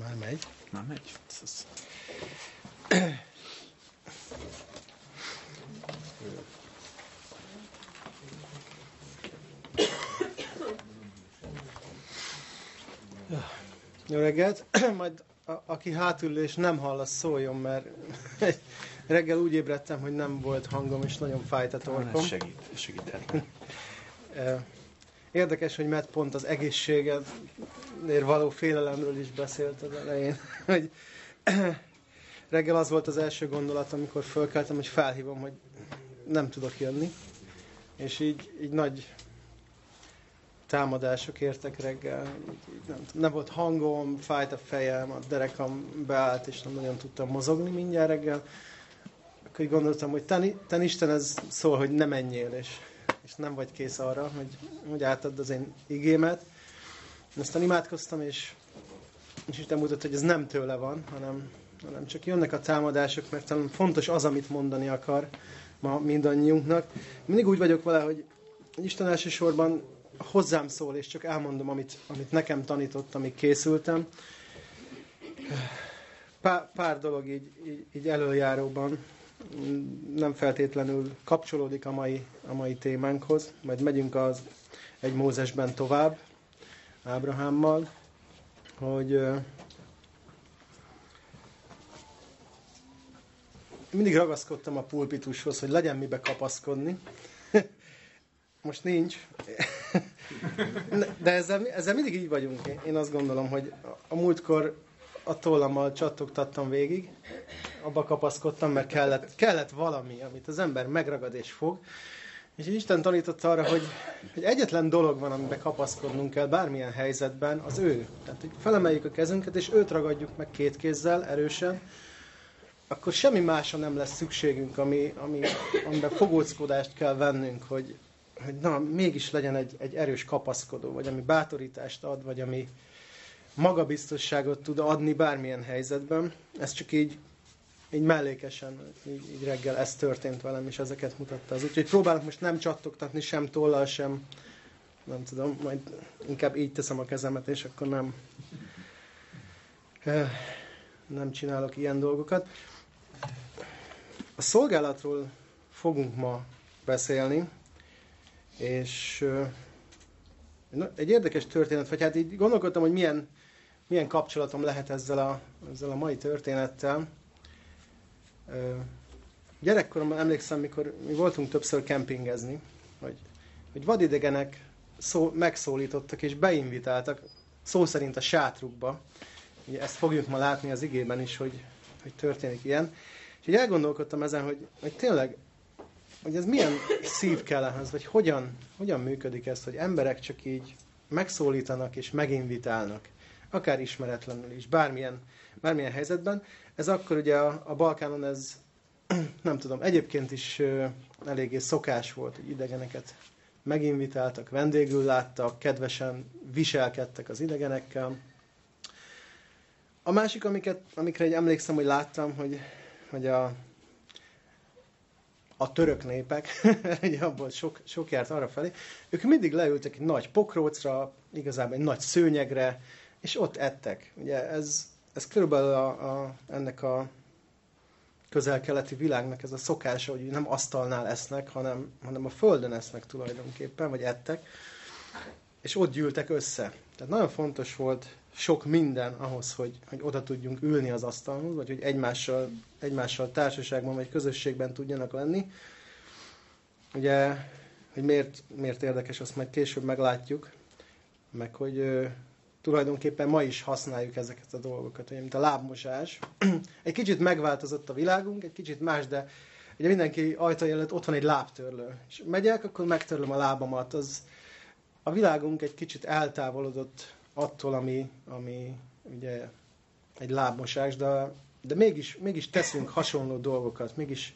Már megy. Már megy. Jó reggelt! Majd a, aki hátul és nem hall, az szóljon, mert reggel úgy ébredtem, hogy nem volt hangom, és nagyon fájt a torkom. Ez segít, ez segíthet. Érdekes, hogy Matt pont az egészségedért való félelemről is beszélt az elején. Hogy reggel az volt az első gondolat, amikor fölkeltem, hogy felhívom, hogy nem tudok jönni. És így, így nagy támadások értek reggel. Nem, nem volt hangom, fájt a fejem, a derekam beállt, és nem nagyon tudtam mozogni mindjárt reggel. Akkor így gondoltam, hogy te, te Isten ez szól, hogy ne menjél, és és nem vagy kész arra, hogy, hogy átadd az én igémet. Aztán imádkoztam, és, és Isten mutatta, hogy ez nem tőle van, hanem, hanem csak jönnek a támadások, mert talán fontos az, amit mondani akar ma mindannyiunknak. Mindig úgy vagyok vele, hogy Isten elsősorban hozzám szól, és csak elmondom, amit, amit nekem tanított, amíg készültem. Pár, pár dolog így, így, így előjáróban nem feltétlenül kapcsolódik a mai, a mai témánkhoz, majd megyünk az egy Mózesben tovább, Ábrahámmal, hogy mindig ragaszkodtam a pulpitushoz, hogy legyen mibe kapaszkodni. Most nincs. De ezzel, ezzel mindig így vagyunk. Én azt gondolom, hogy a múltkor a tollammal csattogtattam végig, abba kapaszkodtam, mert kellett, kellett valami, amit az ember megragad és fog. És Isten tanította arra, hogy, hogy egyetlen dolog van, amiben kapaszkodnunk kell bármilyen helyzetben, az ő. Tehát, hogy felemeljük a kezünket, és őt ragadjuk meg két kézzel, erősen, akkor semmi másra nem lesz szükségünk, ami, ami, amiben fogóckodást kell vennünk, hogy, hogy na, mégis legyen egy, egy erős kapaszkodó, vagy ami bátorítást ad, vagy ami, magabiztosságot tud adni bármilyen helyzetben. Ez csak így, így mellékesen, így, így reggel ez történt velem, és ezeket mutatta az. Úgyhogy próbálok most nem csattogtatni sem tollal, sem nem tudom, majd inkább így teszem a kezemet, és akkor nem nem csinálok ilyen dolgokat. A szolgálatról fogunk ma beszélni, és egy érdekes történet, vagy hát így gondolkodtam, hogy milyen milyen kapcsolatom lehet ezzel a, ezzel a mai történettel. Gyerekkoromban emlékszem, mikor mi voltunk többször kempingezni, hogy, hogy vadidegenek szó, megszólítottak és beinvitáltak szó szerint a sátrukba. Ugye ezt fogjuk ma látni az igében is, hogy, hogy történik ilyen. És így elgondolkodtam ezen, hogy, hogy tényleg, hogy ez milyen szív kell ehhez, vagy hogyan, hogyan működik ez, hogy emberek csak így megszólítanak és meginvitálnak akár ismeretlenül is, bármilyen, bármilyen helyzetben. Ez akkor ugye a, a Balkánon ez, nem tudom, egyébként is ö, eléggé szokás volt, hogy idegeneket meginvitáltak, vendégül láttak, kedvesen viselkedtek az idegenekkel. A másik, amiket, amikre egy emlékszem, hogy láttam, hogy, hogy a, a török népek, ugye abból sok, sok járt arra felé, ők mindig leültek egy nagy pokrócra, igazából egy nagy szőnyegre, és ott ettek. Ugye ez, ez körülbelül a, a, ennek a közel-keleti világnak ez a szokása, hogy nem asztalnál esznek, hanem, hanem a földön esznek tulajdonképpen, vagy ettek, és ott gyűltek össze. Tehát nagyon fontos volt sok minden ahhoz, hogy, hogy oda tudjunk ülni az asztalhoz, vagy hogy egymással, egymással társaságban vagy közösségben tudjanak lenni. Ugye, hogy miért, miért érdekes, azt majd később meglátjuk, meg hogy tulajdonképpen ma is használjuk ezeket a dolgokat, ugye, mint a lábmosás. Egy kicsit megváltozott a világunk, egy kicsit más, de ugye mindenki ajtaja előtt ott van egy lábtörlő. És megyek, akkor megtörlöm a lábamat. Az, a világunk egy kicsit eltávolodott attól, ami, ami ugye egy lábmosás, de, de mégis, mégis teszünk hasonló dolgokat, mégis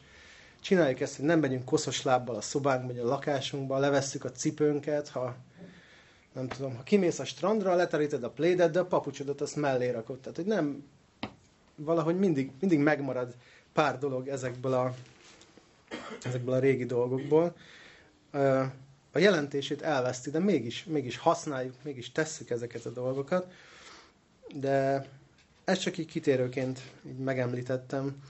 csináljuk ezt, hogy nem megyünk koszos lábbal a szobánkba, vagy a lakásunkba, levesszük a cipőnket, ha nem tudom, ha kimész a strandra, leteríted a plédet, de a papucsodat azt mellé rakod. Tehát, hogy nem, valahogy mindig, mindig megmarad pár dolog ezekből a, ezekből a régi dolgokból. A jelentését elveszti, de mégis, mégis használjuk, mégis tesszük ezeket a dolgokat. De ezt csak így kitérőként így megemlítettem.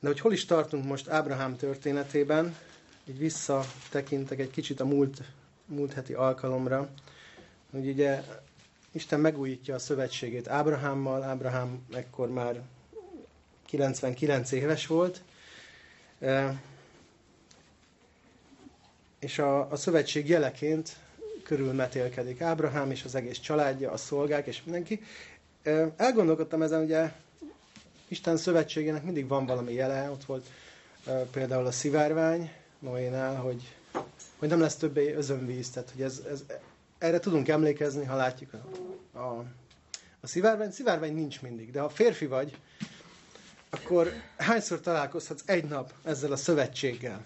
De hogy hol is tartunk most Ábrahám történetében, így visszatekintek egy kicsit a múlt, múlt heti alkalomra, hogy ugye Isten megújítja a szövetségét Ábrahámmal, Ábrahám ekkor már 99 éves volt, és a, a szövetség jeleként körülmetélkedik Ábrahám és az egész családja, a szolgák és mindenki. Elgondolkodtam ezen, ugye Isten szövetségének mindig van valami jele, ott volt például a szivárvány Noénál, hogy, hogy nem lesz többé özönvíz, tehát hogy ez, ez, erre tudunk emlékezni, ha látjuk a, a, a szivárvány. Szivárvány nincs mindig, de ha férfi vagy, akkor hányszor találkozhatsz egy nap ezzel a szövetséggel?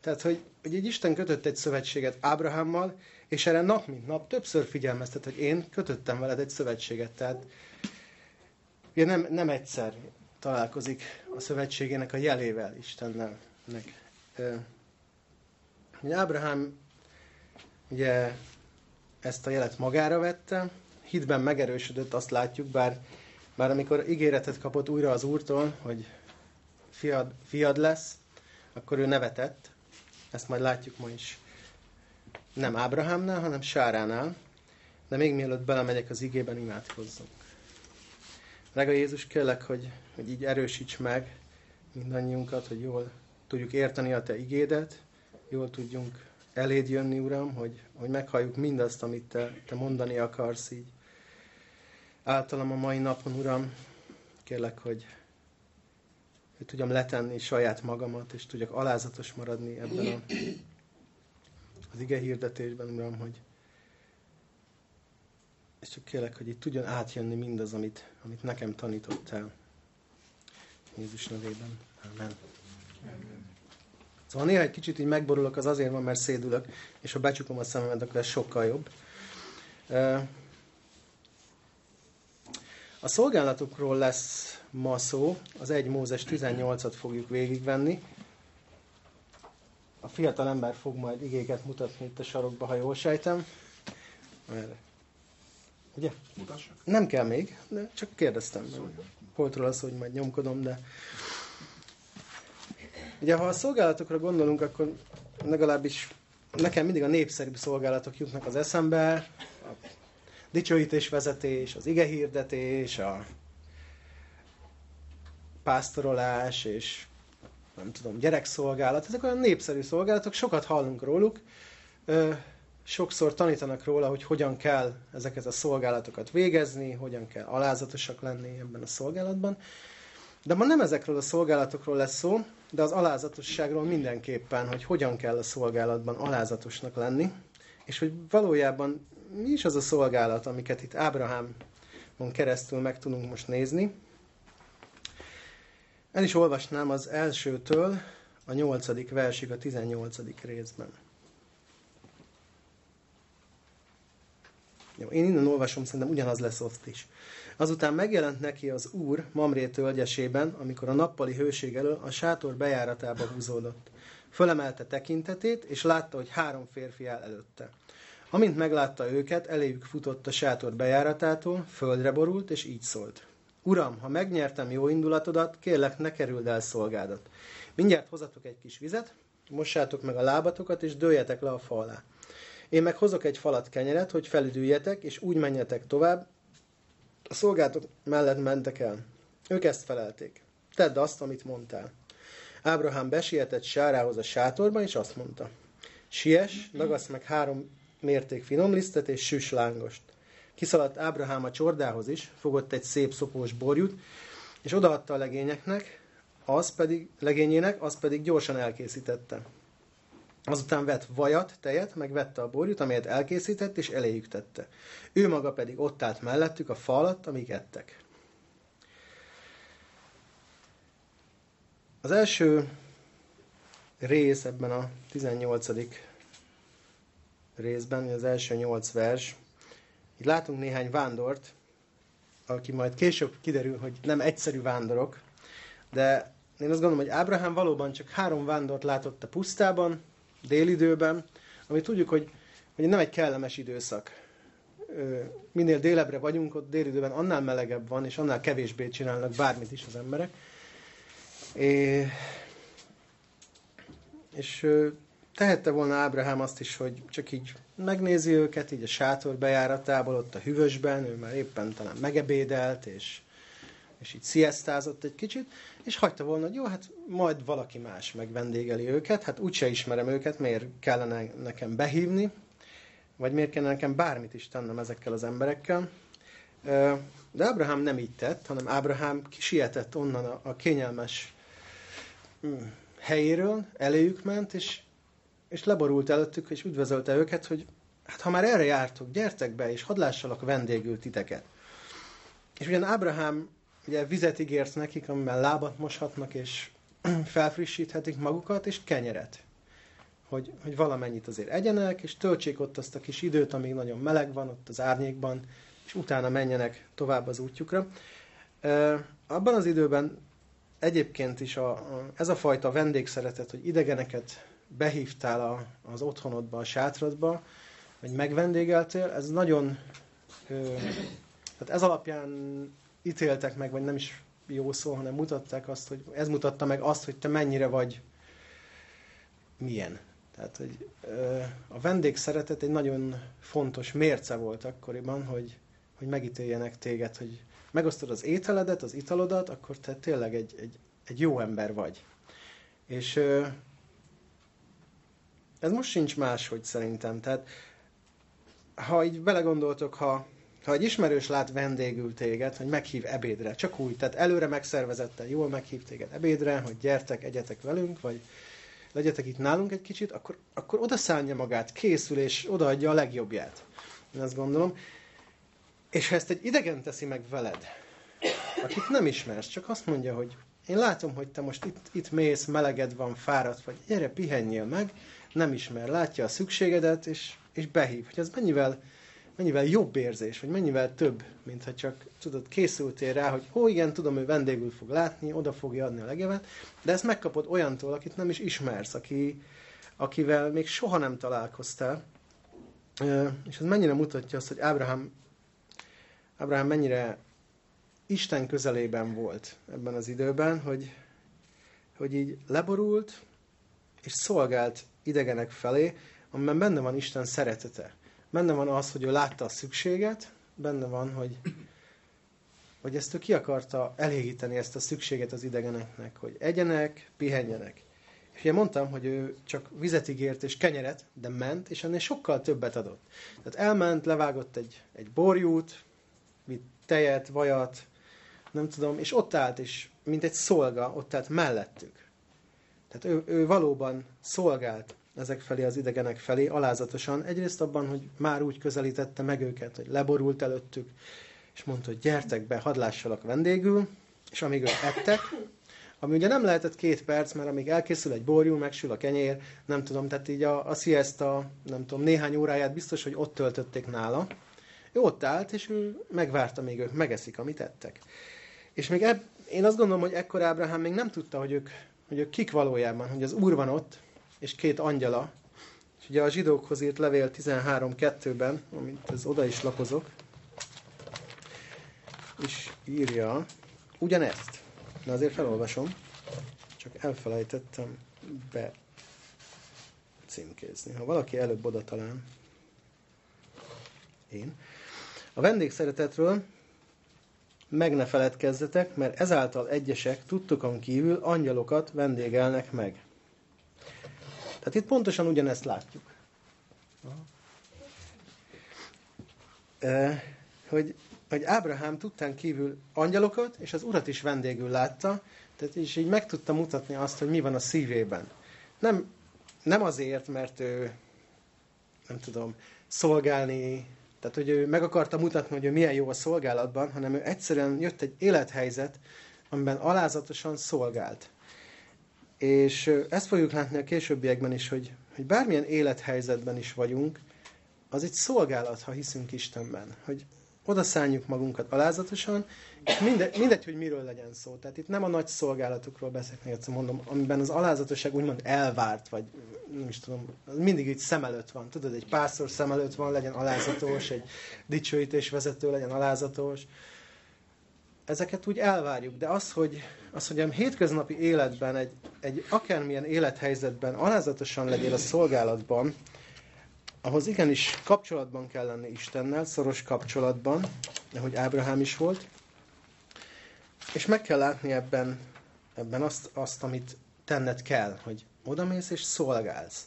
Tehát, hogy, hogy egy Isten kötött egy szövetséget Ábrahámmal, és erre nap mint nap többször figyelmeztet, hogy én kötöttem veled egy szövetséget. Tehát ugye nem, nem egyszer találkozik a szövetségének a jelével Istennel. Ugye Ábrahám ugye ezt a jelet magára vette, hitben megerősödött, azt látjuk, bár, bár amikor ígéretet kapott újra az úrtól, hogy fiad, fiad lesz, akkor ő nevetett, ezt majd látjuk ma is. Nem Ábrahámnál, hanem Sáránál. De még mielőtt belemegyek az igében, imádkozzunk. Drága Jézus, kérlek, hogy, hogy így erősíts meg mindannyiunkat, hogy jól tudjuk érteni a Te igédet, jól tudjunk eléd jönni, Uram, hogy, hogy meghalljuk mindazt, amit te, te mondani akarsz így. Általam a mai napon, Uram, kérlek, hogy, hogy tudjam letenni saját magamat, és tudjak alázatos maradni ebben a, az ige hirdetésben, Uram, hogy és csak kérlek, hogy itt tudjon átjönni mindaz, amit, amit nekem tanítottál. Jézus nevében. Amen. Szóval néha egy kicsit így megborulok, az azért van, mert szédülök, és ha becsukom a szememet, akkor ez sokkal jobb. A szolgálatokról lesz ma szó, az 1 Mózes 18-at fogjuk végigvenni. A fiatal ember fog majd igéket mutatni itt a sarokba, ha jól sejtem. Ugye? Mutassak. Nem kell még, de csak kérdeztem. Volt róla szó, hogy majd nyomkodom, de... Ugye, ha a szolgálatokra gondolunk, akkor legalábbis nekem mindig a népszerűbb szolgálatok jutnak az eszembe. A dicsőítés vezetés, az igehirdetés, a pásztorolás és nem tudom, gyerekszolgálat. Ezek olyan népszerű szolgálatok, sokat hallunk róluk. Sokszor tanítanak róla, hogy hogyan kell ezeket a szolgálatokat végezni, hogyan kell alázatosak lenni ebben a szolgálatban. De ma nem ezekről a szolgálatokról lesz szó, de az alázatosságról mindenképpen, hogy hogyan kell a szolgálatban alázatosnak lenni, és hogy valójában mi is az a szolgálat, amiket itt Ábrahámon keresztül meg tudunk most nézni. El is olvasnám az elsőtől a nyolcadik versig a tizennyolcadik részben. Jó, én innen olvasom, szerintem ugyanaz lesz ott is. Azután megjelent neki az Úr Mamré tölgyesében, amikor a nappali hőség elől a sátor bejáratába húzódott. Fölemelte tekintetét, és látta, hogy három férfi áll előtte. Amint meglátta őket, eléjük futott a sátor bejáratától, földre borult, és így szólt. Uram, ha megnyertem jó indulatodat, kérlek, ne kerüld el szolgádat. Mindjárt hozatok egy kis vizet, mossátok meg a lábatokat, és dőljetek le a fa. Én meg hozok egy falat kenyeret, hogy felüdüljetek, és úgy menjetek tovább, a szolgálatok mellett mentek el. Ők ezt felelték. Tedd azt, amit mondtál. Ábrahám besietett Sárához a sátorban, és azt mondta. Siess, dagasz meg három mérték finom lisztet és süs lángost. Kiszaladt Ábrahám a csordához is, fogott egy szép szopós borjút, és odaadta a legényeknek, az pedig, legényének, az pedig gyorsan elkészítette. Azután vett vajat, tejet, meg vette a borjút, amelyet elkészített, és eléjük tette. Ő maga pedig ott állt mellettük a fa alatt, amíg ettek. Az első rész ebben a 18. részben, az első nyolc vers, itt látunk néhány vándort, aki majd később kiderül, hogy nem egyszerű vándorok, de én azt gondolom, hogy Ábrahám valóban csak három vándort látott a pusztában, délidőben, ami tudjuk, hogy, hogy nem egy kellemes időszak minél délebre vagyunk, ott délidőben annál melegebb van, és annál kevésbé csinálnak bármit is az emberek. É, és tehette volna Ábrahám azt is, hogy csak így megnézi őket, így a sátor bejáratából, ott a hűvösben, ő már éppen talán megebédelt, és, és így sziasztázott egy kicsit, és hagyta volna, hogy jó, hát majd valaki más megvendégeli őket, hát úgyse ismerem őket, miért kellene nekem behívni, vagy miért kellene nekem bármit is tennem ezekkel az emberekkel. De Ábrahám nem így tett, hanem Ábrahám kisietett onnan a, kényelmes mm, helyéről, eléjük ment, és, és leborult előttük, és üdvözölte őket, hogy hát ha már erre jártok, gyertek be, és hadd lássalak vendégül titeket. És ugyan Ábrahám ugye vizet ígért nekik, amivel lábat moshatnak, és felfrissíthetik magukat, és kenyeret. Hogy, hogy valamennyit azért egyenek, és töltsék ott azt a kis időt, amíg nagyon meleg van ott az árnyékban, és utána menjenek tovább az útjukra. abban az időben egyébként is a, a, ez a fajta vendégszeretet, hogy idegeneket behívtál a, az otthonodba, a sátradba, vagy megvendégeltél, ez nagyon, ö, tehát ez alapján ítéltek meg, vagy nem is jó szó, hanem mutatták azt, hogy ez mutatta meg azt, hogy te mennyire vagy milyen. Tehát, hogy a vendégszeretet egy nagyon fontos mérce volt akkoriban, hogy, hogy megítéljenek téged, hogy megosztod az ételedet, az italodat, akkor te tényleg egy, egy, egy jó ember vagy. És ez most sincs máshogy szerintem. Tehát, ha így belegondoltok, ha, ha egy ismerős lát vendégül téged, hogy meghív ebédre, csak úgy, tehát előre megszervezette, jól meghív téged ebédre, hogy gyertek, egyetek velünk, vagy legyetek itt nálunk egy kicsit, akkor, akkor odaszállja magát, készül, és odaadja a legjobbját. Én azt gondolom. És ha ezt egy idegen teszi meg veled, akit nem ismersz, csak azt mondja, hogy én látom, hogy te most itt, itt mész, meleged van, fáradt vagy, gyere, pihenjél meg, nem ismer, látja a szükségedet, és, és behív. Hogy ez mennyivel, mennyivel jobb érzés, vagy mennyivel több, mint ha csak tudod, készültél rá, hogy ó, igen, tudom, ő vendégül fog látni, oda fogja adni a legevet, de ezt megkapod olyantól, akit nem is ismersz, aki, akivel még soha nem találkoztál. És ez mennyire mutatja azt, hogy Ábrahám, Ábrahám mennyire Isten közelében volt ebben az időben, hogy, hogy így leborult, és szolgált idegenek felé, amiben benne van Isten szeretete. Benne van az, hogy ő látta a szükséget, benne van, hogy, hogy ezt ő ki akarta elégíteni, ezt a szükséget az idegeneknek, hogy egyenek, pihenjenek. És ugye mondtam, hogy ő csak vizet ígért és kenyeret, de ment, és ennél sokkal többet adott. Tehát elment, levágott egy, egy borjút, mit tejet, vajat, nem tudom, és ott állt, és mint egy szolga, ott állt mellettük. Tehát ő, ő valóban szolgált ezek felé, az idegenek felé, alázatosan. Egyrészt abban, hogy már úgy közelítette meg őket, hogy leborult előttük, és mondta, hogy gyertek be, hadd lássalak vendégül, és amíg ők ettek, ami ugye nem lehetett két perc, mert amíg elkészül egy borjú, megsül a kenyér, nem tudom, tehát így a, a siesta, nem tudom, néhány óráját biztos, hogy ott töltötték nála. Ő ott állt, és ő megvárta, még ők megeszik, amit ettek. És még eb, én azt gondolom, hogy ekkor Ábrahám még nem tudta, hogy ők hogy ők kik valójában, hogy az Úr van ott, és két angyala. És ugye a zsidókhoz írt levél 13.2-ben, amit ez oda is lapozok, és írja ugyanezt. De azért felolvasom, csak elfelejtettem be címkézni. Ha valaki előbb oda talán, én. A vendégszeretetről meg ne feledkezzetek, mert ezáltal egyesek tudtokon kívül angyalokat vendégelnek meg. Tehát itt pontosan ugyanezt látjuk. Hogy, hogy Ábrahám tudtán kívül angyalokat, és az urat is vendégül látta, tehát és így meg tudta mutatni azt, hogy mi van a szívében. Nem, nem azért, mert ő, nem tudom, szolgálni tehát, hogy ő meg akarta mutatni, hogy ő milyen jó a szolgálatban, hanem ő egyszerűen jött egy élethelyzet, amiben alázatosan szolgált. És ezt fogjuk látni a későbbiekben is, hogy, hogy bármilyen élethelyzetben is vagyunk, az egy szolgálat, ha hiszünk Istenben. Hogy odaszálljuk magunkat alázatosan, és mindegy, mindegy, hogy miről legyen szó. Tehát itt nem a nagy szolgálatokról beszélek, egyszer mondom, amiben az alázatosság úgymond elvárt, vagy nem is tudom, mindig így szem előtt van. Tudod, egy pásztor szem előtt van, legyen alázatos, egy dicsőítés vezető legyen alázatos. Ezeket úgy elvárjuk, de az, hogy, az, hogy a hétköznapi életben, egy, egy akármilyen élethelyzetben alázatosan legyél a szolgálatban, ahhoz igenis kapcsolatban kell lenni Istennel, szoros kapcsolatban, ahogy Ábrahám is volt, és meg kell látni ebben, ebben azt, azt, amit tenned kell, hogy odamész és szolgálsz.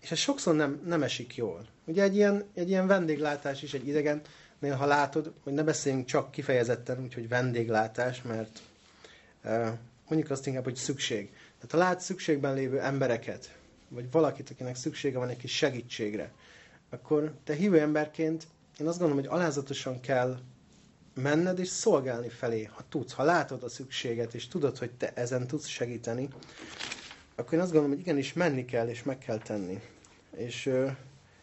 És ez sokszor nem, nem esik jól. Ugye egy ilyen, egy ilyen vendéglátás is egy idegen, ha látod, hogy ne beszéljünk csak kifejezetten úgy, hogy vendéglátás, mert mondjuk azt inkább, hogy szükség. Tehát ha látsz szükségben lévő embereket, vagy valakit, akinek szüksége van egy kis segítségre, akkor te hívő emberként én azt gondolom, hogy alázatosan kell menned és szolgálni felé, ha tudsz, ha látod a szükséget, és tudod, hogy te ezen tudsz segíteni, akkor én azt gondolom, hogy igenis menni kell, és meg kell tenni. És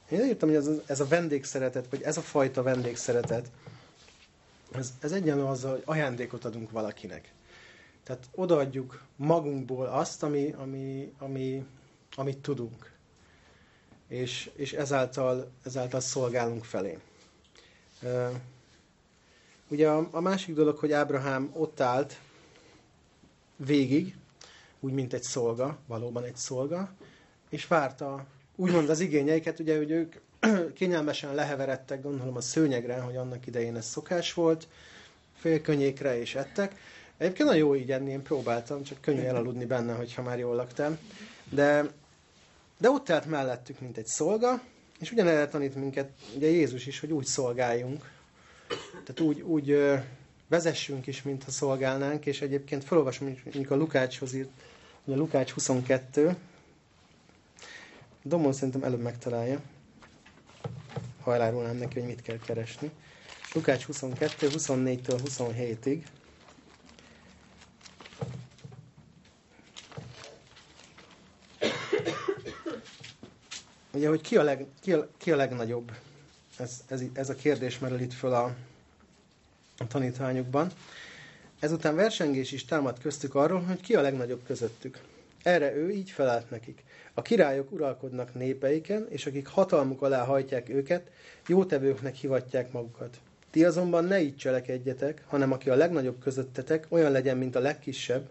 én írtam, hogy ez, ez a vendégszeretet, vagy ez a fajta vendégszeretet, ez, ez egyenlő azzal, hogy ajándékot adunk valakinek. Tehát odaadjuk magunkból azt, ami, ami, ami, amit tudunk és, és ezáltal, ezáltal szolgálunk felé. Ugye a, a másik dolog, hogy Ábrahám ott állt végig, úgy, mint egy szolga, valóban egy szolga, és várta úgymond az igényeiket, ugye, hogy ők kényelmesen leheveredtek, gondolom a szőnyegre, hogy annak idején ez szokás volt, félkönyékre és ettek. Egyébként nagyon jó így enni, én próbáltam, csak könnyű elaludni benne, hogyha már jól laktam. De de ott állt mellettük, mint egy szolga, és ugyanerre tanít minket ugye Jézus is, hogy úgy szolgáljunk. Tehát úgy, úgy ö, vezessünk is, mintha szolgálnánk, és egyébként felolvasom mondjuk a Lukácshoz írt, ugye Lukács 22, Domon szerintem előbb megtalálja, ha elárulnám neki, hogy mit kell keresni. Lukács 22, 24-től 27-ig. Ugye, hogy ki a, leg, ki a, ki a legnagyobb? Ez, ez, ez a kérdés merül itt föl a, a tanítványokban. Ezután versengés is támad köztük arról, hogy ki a legnagyobb közöttük. Erre ő így felelt nekik. A királyok uralkodnak népeiken, és akik hatalmuk alá hajtják őket, jótevőknek hivatják magukat. Ti azonban ne így cselekedjetek, hanem aki a legnagyobb közöttetek, olyan legyen, mint a legkisebb,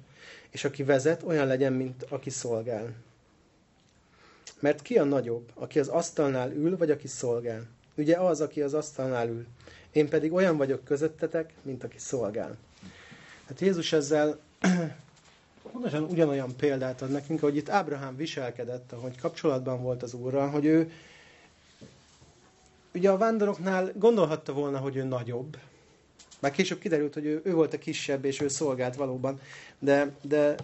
és aki vezet, olyan legyen, mint aki szolgál. Mert ki a nagyobb, aki az asztalnál ül, vagy aki szolgál? Ugye az, aki az asztalnál ül. Én pedig olyan vagyok közöttetek, mint aki szolgál. Hát Jézus ezzel pontosan ugyanolyan példát ad nekünk, ahogy itt Ábrahám viselkedett, ahogy kapcsolatban volt az Úrral, hogy ő ugye a vándoroknál gondolhatta volna, hogy ő nagyobb. Már később kiderült, hogy ő, ő volt a kisebb, és ő szolgált valóban. De, de,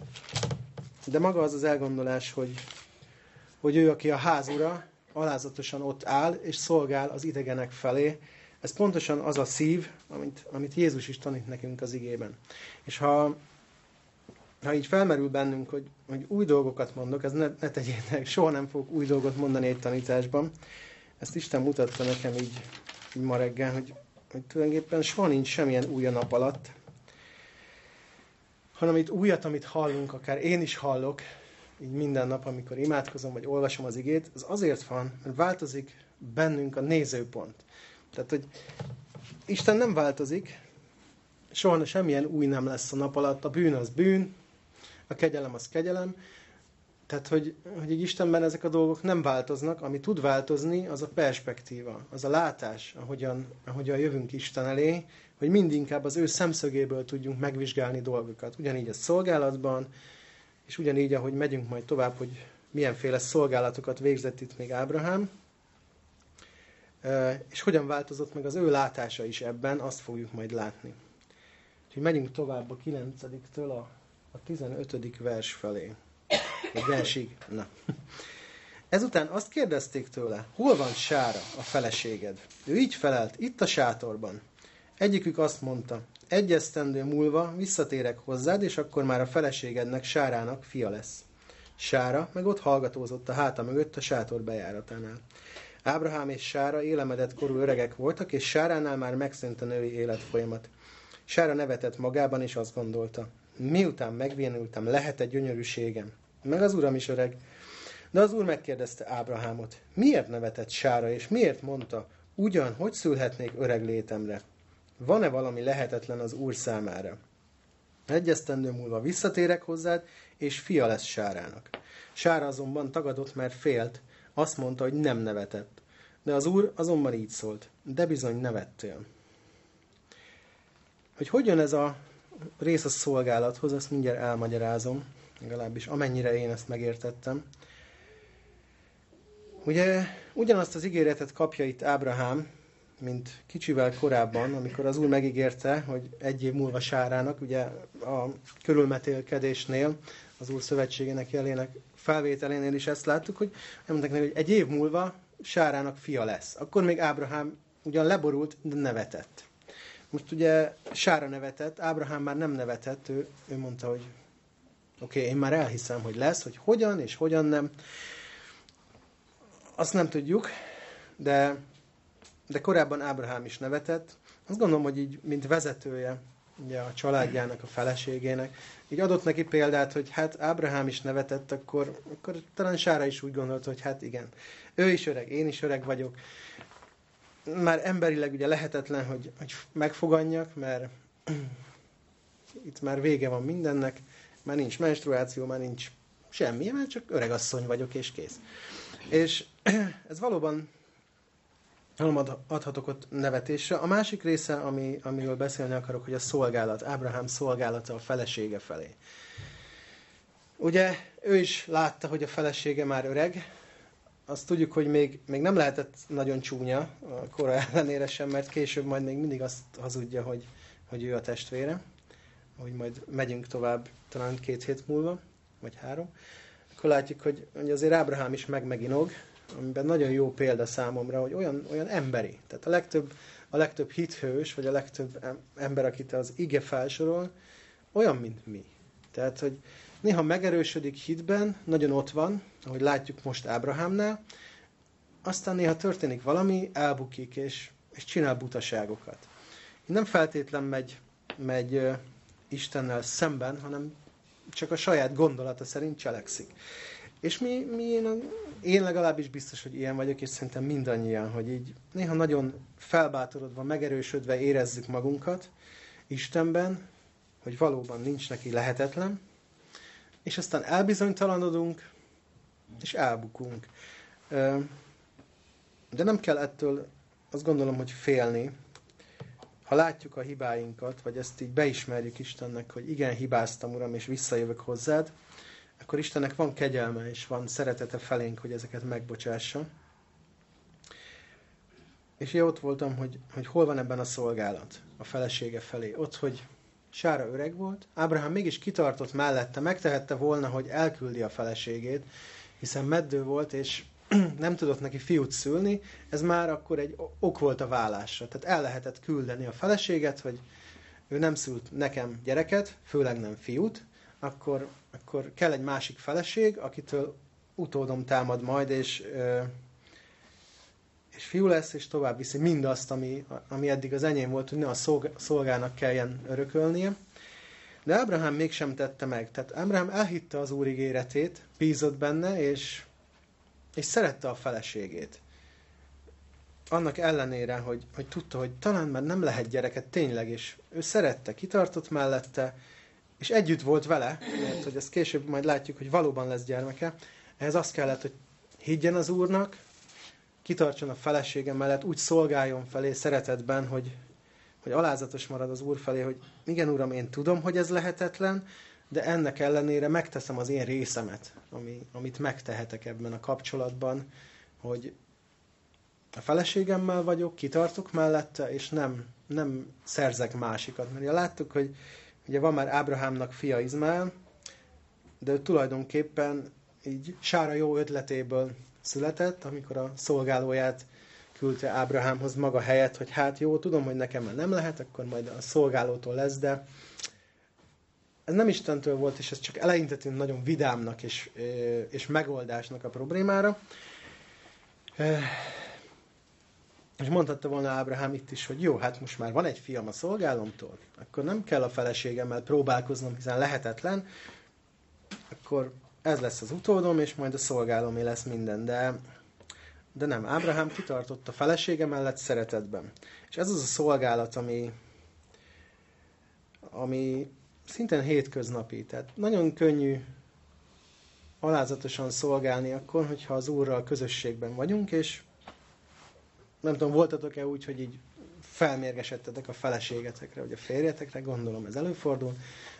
de maga az az elgondolás, hogy, hogy ő, aki a házura, alázatosan ott áll, és szolgál az idegenek felé. Ez pontosan az a szív, amit, amit Jézus is tanít nekünk az igében. És ha, ha így felmerül bennünk, hogy, hogy új dolgokat mondok, ez ne, ne tegyétek, soha nem fogok új dolgot mondani egy tanításban. Ezt Isten mutatta nekem így, így ma reggel, hogy, hogy tulajdonképpen soha nincs semmilyen új a nap alatt, hanem itt újat, amit hallunk, akár én is hallok, így minden nap, amikor imádkozom, vagy olvasom az igét, az azért van, mert változik bennünk a nézőpont. Tehát, hogy Isten nem változik, soha semmilyen új nem lesz a nap alatt, a bűn az bűn, a kegyelem az kegyelem, tehát, hogy, hogy Istenben ezek a dolgok nem változnak, ami tud változni, az a perspektíva, az a látás, ahogyan, ahogyan jövünk Isten elé, hogy mindinkább az ő szemszögéből tudjunk megvizsgálni dolgokat. Ugyanígy a szolgálatban, és ugyanígy, ahogy megyünk majd tovább, hogy milyenféle szolgálatokat végzett itt még Ábrahám, és hogyan változott meg az ő látása is ebben, azt fogjuk majd látni. Úgyhogy megyünk tovább a 9-től a, a 15. vers felé. Egy versig. Na. Ezután azt kérdezték tőle, hol van Sára, a feleséged? Ő így felelt, itt a sátorban. Egyikük azt mondta, egy esztendő múlva visszatérek hozzád, és akkor már a feleségednek, Sárának fia lesz. Sára meg ott hallgatózott a háta mögött a sátor bejáratánál. Ábrahám és Sára élemedett korú öregek voltak, és Sáránál már megszűnt a női életfolyamat. Sára nevetett magában, és azt gondolta, miután megvénültem, lehet egy gyönyörűségem. Meg az uram is öreg. De az úr megkérdezte Ábrahámot, miért nevetett Sára, és miért mondta, ugyan, hogy szülhetnék öreg létemre? Van-e valami lehetetlen az úr számára? Egyesztendő múlva visszatérek hozzád, és fia lesz Sárának. Sára azonban tagadott, mert félt, azt mondta, hogy nem nevetett. De az úr azonban így szólt, de bizony nevettél. Hogy hogyan ez a rész a szolgálathoz, ezt mindjárt elmagyarázom, legalábbis amennyire én ezt megértettem. Ugye ugyanazt az ígéretet kapja itt Ábrahám, mint kicsivel korábban, amikor az úr megígérte, hogy egy év múlva Sárának, ugye a körülmetélkedésnél, az úr szövetségének jelének felvételénél is ezt láttuk, hogy mondták neki, hogy egy év múlva Sárának fia lesz. Akkor még Ábrahám ugyan leborult, de nevetett. Most ugye Sára nevetett, Ábrahám már nem nevetett, ő, ő mondta, hogy oké, okay, én már elhiszem, hogy lesz, hogy hogyan és hogyan nem. Azt nem tudjuk, de, de korábban Ábrahám is nevetett. Azt gondolom, hogy így, mint vezetője ugye a családjának, a feleségének, így adott neki példát, hogy hát Ábrahám is nevetett, akkor, akkor talán Sára is úgy gondolta, hogy hát igen, ő is öreg, én is öreg vagyok. Már emberileg ugye lehetetlen, hogy, hogy megfogadjak, mert itt már vége van mindennek, már nincs menstruáció, már nincs semmi, mert csak öreg asszony vagyok, és kész. És ez valóban adhatok ott nevetésre. A másik része, ami, amiről beszélni akarok, hogy a szolgálat, Ábrahám szolgálata a felesége felé. Ugye ő is látta, hogy a felesége már öreg, azt tudjuk, hogy még, még nem lehetett nagyon csúnya a kora ellenére sem, mert később majd még mindig azt hazudja, hogy, hogy ő a testvére, hogy majd megyünk tovább talán két hét múlva, vagy három. Akkor látjuk, hogy, hogy azért Ábrahám is meg-meginog, amiben nagyon jó példa számomra, hogy olyan, olyan emberi. Tehát a legtöbb, a legtöbb hithős, vagy a legtöbb ember, akit az ige felsorol, olyan, mint mi. Tehát, hogy néha megerősödik hitben, nagyon ott van, ahogy látjuk most Ábrahámnál, aztán néha történik valami, elbukik, és, és csinál butaságokat. Nem feltétlen megy, megy Istennel szemben, hanem csak a saját gondolata szerint cselekszik. És mi, mi én, én legalábbis biztos, hogy ilyen vagyok, és szerintem mindannyian, hogy így néha nagyon felbátorodva, megerősödve érezzük magunkat Istenben, hogy valóban nincs neki lehetetlen, és aztán elbizonytalanodunk, és elbukunk. De nem kell ettől azt gondolom, hogy félni. Ha látjuk a hibáinkat, vagy ezt így beismerjük Istennek, hogy igen, hibáztam, Uram, és visszajövök hozzád, akkor Istennek van kegyelme és van szeretete felénk, hogy ezeket megbocsássa. És én ott voltam, hogy, hogy hol van ebben a szolgálat a felesége felé. Ott, hogy Sára öreg volt, Ábrahám mégis kitartott mellette, megtehette volna, hogy elküldi a feleségét, hiszen meddő volt, és nem tudott neki fiút szülni, ez már akkor egy ok volt a vállásra. Tehát el lehetett küldeni a feleséget, hogy ő nem szült nekem gyereket, főleg nem fiút, akkor, akkor kell egy másik feleség, akitől utódom támad majd, és, és fiú lesz, és tovább viszi mindazt, ami, ami eddig az enyém volt, hogy ne a szolgának kelljen örökölnie. De Ábrahám mégsem tette meg. Tehát Ábrahám elhitte az Úr ígéretét, bízott benne, és, és szerette a feleségét. Annak ellenére, hogy, hogy tudta, hogy talán már nem lehet gyereket tényleg, és ő szerette, kitartott mellette, és együtt volt vele, mert hogy ezt később majd látjuk, hogy valóban lesz gyermeke, ehhez azt kellett, hogy higgyen az Úrnak, kitartson a felesége mellett, úgy szolgáljon felé szeretetben, hogy, hogy alázatos marad az Úr felé, hogy igen, Uram, én tudom, hogy ez lehetetlen, de ennek ellenére megteszem az én részemet, ami, amit megtehetek ebben a kapcsolatban, hogy a feleségemmel vagyok, kitartok mellette, és nem, nem szerzek másikat. Mert ja, láttuk, hogy Ugye van már Ábrahámnak fia Izmael, de ő tulajdonképpen így Sára jó ötletéből született, amikor a szolgálóját küldte Ábrahámhoz maga helyett, hogy hát jó, tudom, hogy nekem már nem lehet, akkor majd a szolgálótól lesz, de ez nem Istentől volt, és ez csak eleinte tűnt nagyon vidámnak és, és megoldásnak a problémára. És mondhatta volna Ábrahám itt is, hogy jó, hát most már van egy fiam a szolgálomtól, akkor nem kell a feleségemmel próbálkoznom, hiszen lehetetlen, akkor ez lesz az utódom, és majd a szolgálomé lesz minden. De, de nem, Ábrahám kitartott a felesége mellett szeretetben. És ez az a szolgálat, ami, ami szintén hétköznapi. Tehát nagyon könnyű alázatosan szolgálni akkor, hogyha az Úrral közösségben vagyunk, és nem tudom, voltatok-e úgy, hogy így felmérgesedtetek a feleségetekre, vagy a férjetekre, gondolom ez előfordul,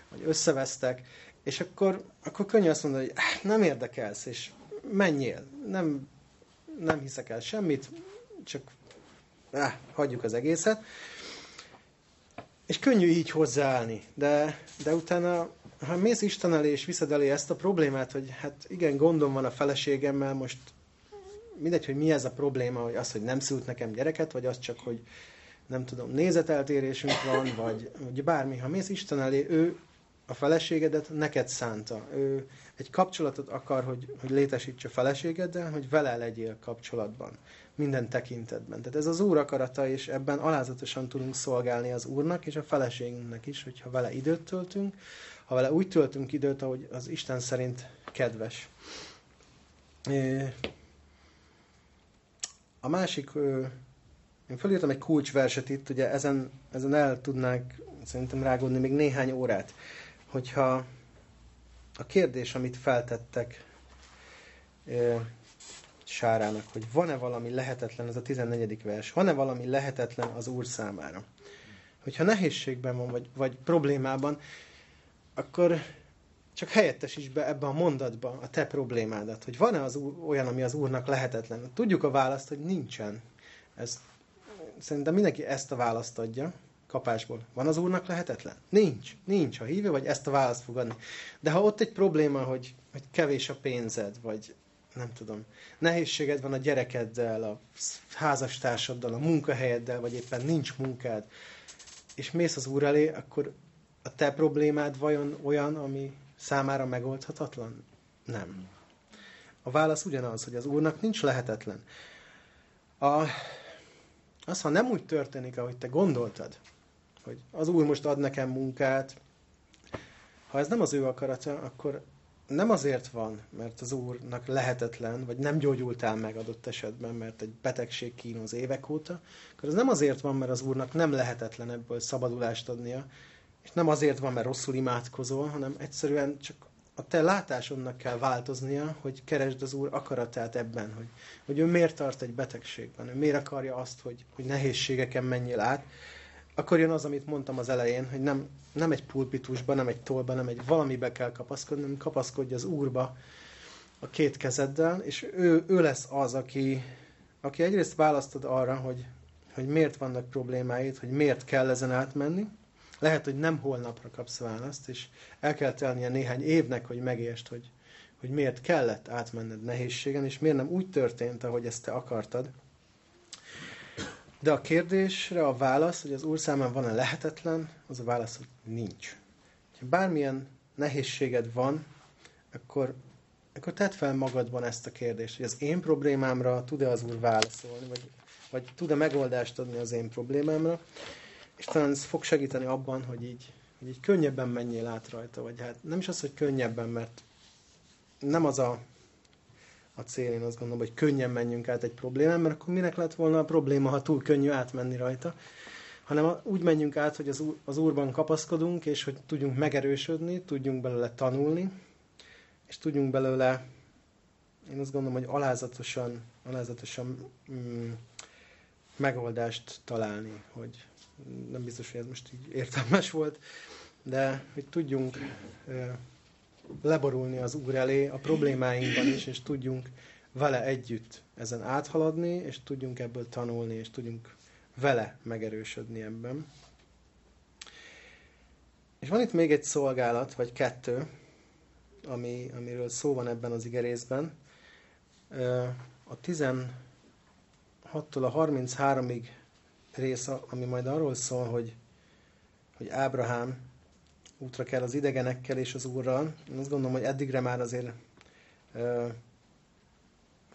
vagy összevesztek, és akkor, akkor könnyű azt mondani, hogy nem érdekelsz, és menjél, nem, nem hiszek el semmit, csak áh, hagyjuk az egészet. És könnyű így hozzáállni, de, de utána, ha mész Isten elé és viszed elé ezt a problémát, hogy hát igen, gondom van a feleségemmel, most mindegy, hogy mi ez a probléma, hogy az, hogy nem szült nekem gyereket, vagy az csak, hogy nem tudom, nézeteltérésünk van, vagy, vagy bármi. Ha mész Isten elé, ő a feleségedet neked szánta. Ő egy kapcsolatot akar, hogy, hogy létesíts a feleségeddel, hogy vele legyél kapcsolatban. Minden tekintetben. Tehát ez az Úr akarata, és ebben alázatosan tudunk szolgálni az Úrnak és a feleségünknek is, hogyha vele időt töltünk, ha vele úgy töltünk időt, ahogy az Isten szerint kedves. A másik, én felírtam egy kulcsverset itt, ugye ezen, ezen el tudnánk szerintem rágódni még néhány órát, hogyha a kérdés, amit feltettek Sárának, hogy van-e valami lehetetlen, ez a 14. vers, van-e valami lehetetlen az Úr számára? Hogyha nehézségben van, vagy, vagy problémában, akkor csak helyettesíts be ebbe a mondatba a te problémádat, hogy van-e az úr, olyan, ami az Úrnak lehetetlen. Tudjuk a választ, hogy nincsen. Ez, szerintem mindenki ezt a választ adja kapásból. Van az Úrnak lehetetlen? Nincs. Nincs. Ha hívő vagy, ezt a választ fog adni. De ha ott egy probléma, hogy, hogy kevés a pénzed, vagy nem tudom, nehézséged van a gyerekeddel, a házastársaddal, a munkahelyeddel, vagy éppen nincs munkád, és mész az Úr elé, akkor a te problémád vajon olyan, ami számára megoldhatatlan? Nem. A válasz ugyanaz, hogy az Úrnak nincs lehetetlen. A, az, ha nem úgy történik, ahogy te gondoltad, hogy az Úr most ad nekem munkát, ha ez nem az ő akarata, akkor nem azért van, mert az Úrnak lehetetlen, vagy nem gyógyultál meg adott esetben, mert egy betegség kínoz évek óta, akkor ez nem azért van, mert az Úrnak nem lehetetlen ebből szabadulást adnia, és nem azért van, mert rosszul imádkozol, hanem egyszerűen csak a te látásodnak kell változnia, hogy keresd az Úr akaratát ebben, hogy, hogy ő miért tart egy betegségben, ő miért akarja azt, hogy, hogy nehézségeken menjél át. Akkor jön az, amit mondtam az elején, hogy nem, nem egy pulpitusba, nem egy tolba, nem egy valamibe kell kapaszkodni, hanem kapaszkodj az Úrba a két kezeddel, és ő, ő lesz az, aki, aki egyrészt választod arra, hogy, hogy miért vannak problémáid, hogy miért kell ezen átmenni, lehet, hogy nem holnapra kapsz választ, és el kell telnie néhány évnek, hogy megértsd, hogy, hogy miért kellett átmenned nehézségen, és miért nem úgy történt, ahogy ezt te akartad. De a kérdésre a válasz, hogy az Úr számán van-e lehetetlen, az a válasz, hogy nincs. Ha bármilyen nehézséged van, akkor, akkor tedd fel magadban ezt a kérdést, hogy az én problémámra tud-e az Úr válaszolni, vagy, vagy tud-e megoldást adni az én problémámra, és talán ez fog segíteni abban, hogy így, hogy így könnyebben menjél át rajta, vagy hát nem is az, hogy könnyebben, mert nem az a, a cél, én azt gondolom, hogy könnyen menjünk át egy problémán, mert akkor minek lett volna a probléma, ha túl könnyű átmenni rajta, hanem úgy menjünk át, hogy az, az Úrban kapaszkodunk, és hogy tudjunk megerősödni, tudjunk belőle tanulni, és tudjunk belőle, én azt gondolom, hogy alázatosan, alázatosan mm, megoldást találni, hogy, nem biztos, hogy ez most így értelmes volt, de hogy tudjunk leborulni az Úr elé a problémáinkban is, és tudjunk vele együtt ezen áthaladni, és tudjunk ebből tanulni, és tudjunk vele megerősödni ebben. És van itt még egy szolgálat, vagy kettő, ami, amiről szó van ebben az igerészben. A 16-tól a 33-ig rész, ami majd arról szól, hogy, hogy Ábrahám útra kell az idegenekkel és az Úrral. Én azt gondolom, hogy eddigre már azért ö,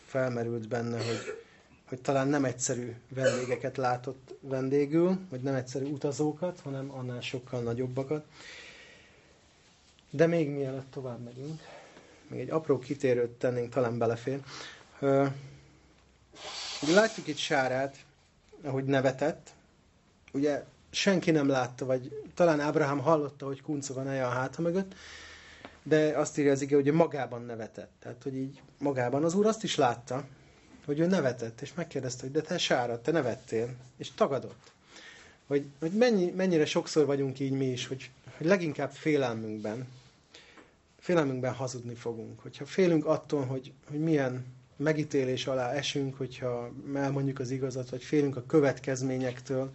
felmerült benne, hogy, hogy talán nem egyszerű vendégeket látott vendégül, vagy nem egyszerű utazókat, hanem annál sokkal nagyobbakat. De még mielőtt tovább megyünk, még egy apró kitérőt tennénk, talán belefér. Ugye látjuk itt Sárát, ahogy nevetett. Ugye senki nem látta, vagy talán Ábrahám hallotta, hogy kunca van a háta mögött, de azt írja az ige, hogy magában nevetett. Tehát, hogy így magában az úr azt is látta, hogy ő nevetett, és megkérdezte, hogy de te Sára, te nevettél, és tagadott. Hogy, hogy mennyi, mennyire sokszor vagyunk így mi is, hogy, hogy leginkább félelmünkben, félelmünkben hazudni fogunk. Hogyha félünk attól, hogy, hogy milyen megítélés alá esünk, hogyha elmondjuk az igazat, vagy félünk a következményektől,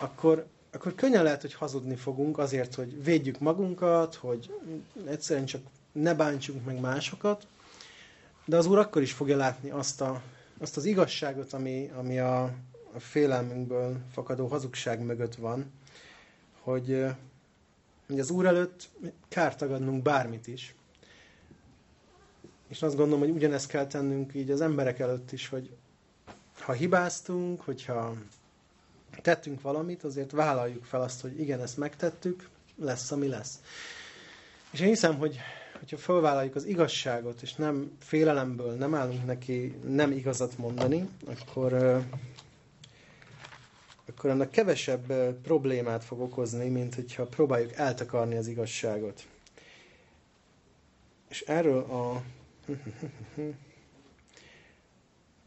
akkor, akkor könnyen lehet, hogy hazudni fogunk azért, hogy védjük magunkat, hogy egyszerűen csak ne bántsunk meg másokat, de az Úr akkor is fogja látni azt, a, azt az igazságot, ami, ami a, a félelmünkből fakadó hazugság mögött van, hogy, hogy az Úr előtt kár tagadnunk bármit is. És azt gondolom, hogy ugyanezt kell tennünk így az emberek előtt is, hogy ha hibáztunk, hogyha tettünk valamit, azért vállaljuk fel azt, hogy igen, ezt megtettük, lesz, ami lesz. És én hiszem, hogy hogyha fölvállaljuk az igazságot, és nem félelemből nem állunk neki nem igazat mondani, akkor, akkor ennek kevesebb problémát fog okozni, mint hogyha próbáljuk eltakarni az igazságot. És erről a, a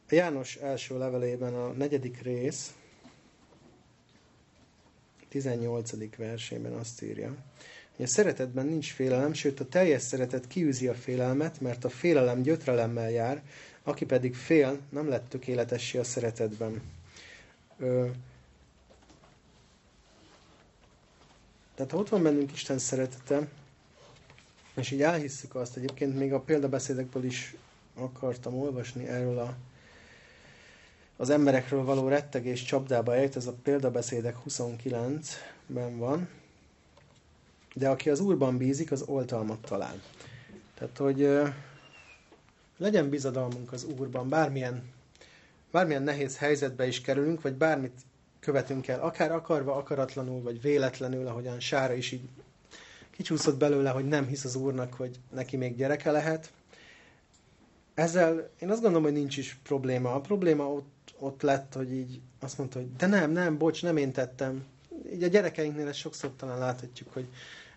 János első levelében a negyedik rész, 18. versében azt írja, hogy a szeretetben nincs félelem, sőt a teljes szeretet kiűzi a félelmet, mert a félelem gyötrelemmel jár, aki pedig fél, nem lett tökéletessé a szeretetben. Ö, tehát ha ott van bennünk Isten szeretete, és így elhisszük azt, egyébként még a példabeszédekből is akartam olvasni erről a, az emberekről való rettegés csapdába ejt, ez a példabeszédek 29-ben van, de aki az Úrban bízik, az oltalmat talál. Tehát, hogy legyen bizadalmunk az Úrban, bármilyen, bármilyen nehéz helyzetbe is kerülünk, vagy bármit követünk el, akár akarva, akaratlanul, vagy véletlenül, ahogyan Sára is így kicsúszott belőle, hogy nem hisz az Úrnak, hogy neki még gyereke lehet. Ezzel én azt gondolom, hogy nincs is probléma. A probléma ott, ott lett, hogy így azt mondta, hogy de nem, nem, bocs, nem én tettem. Így a gyerekeinknél ezt sokszor talán láthatjuk, hogy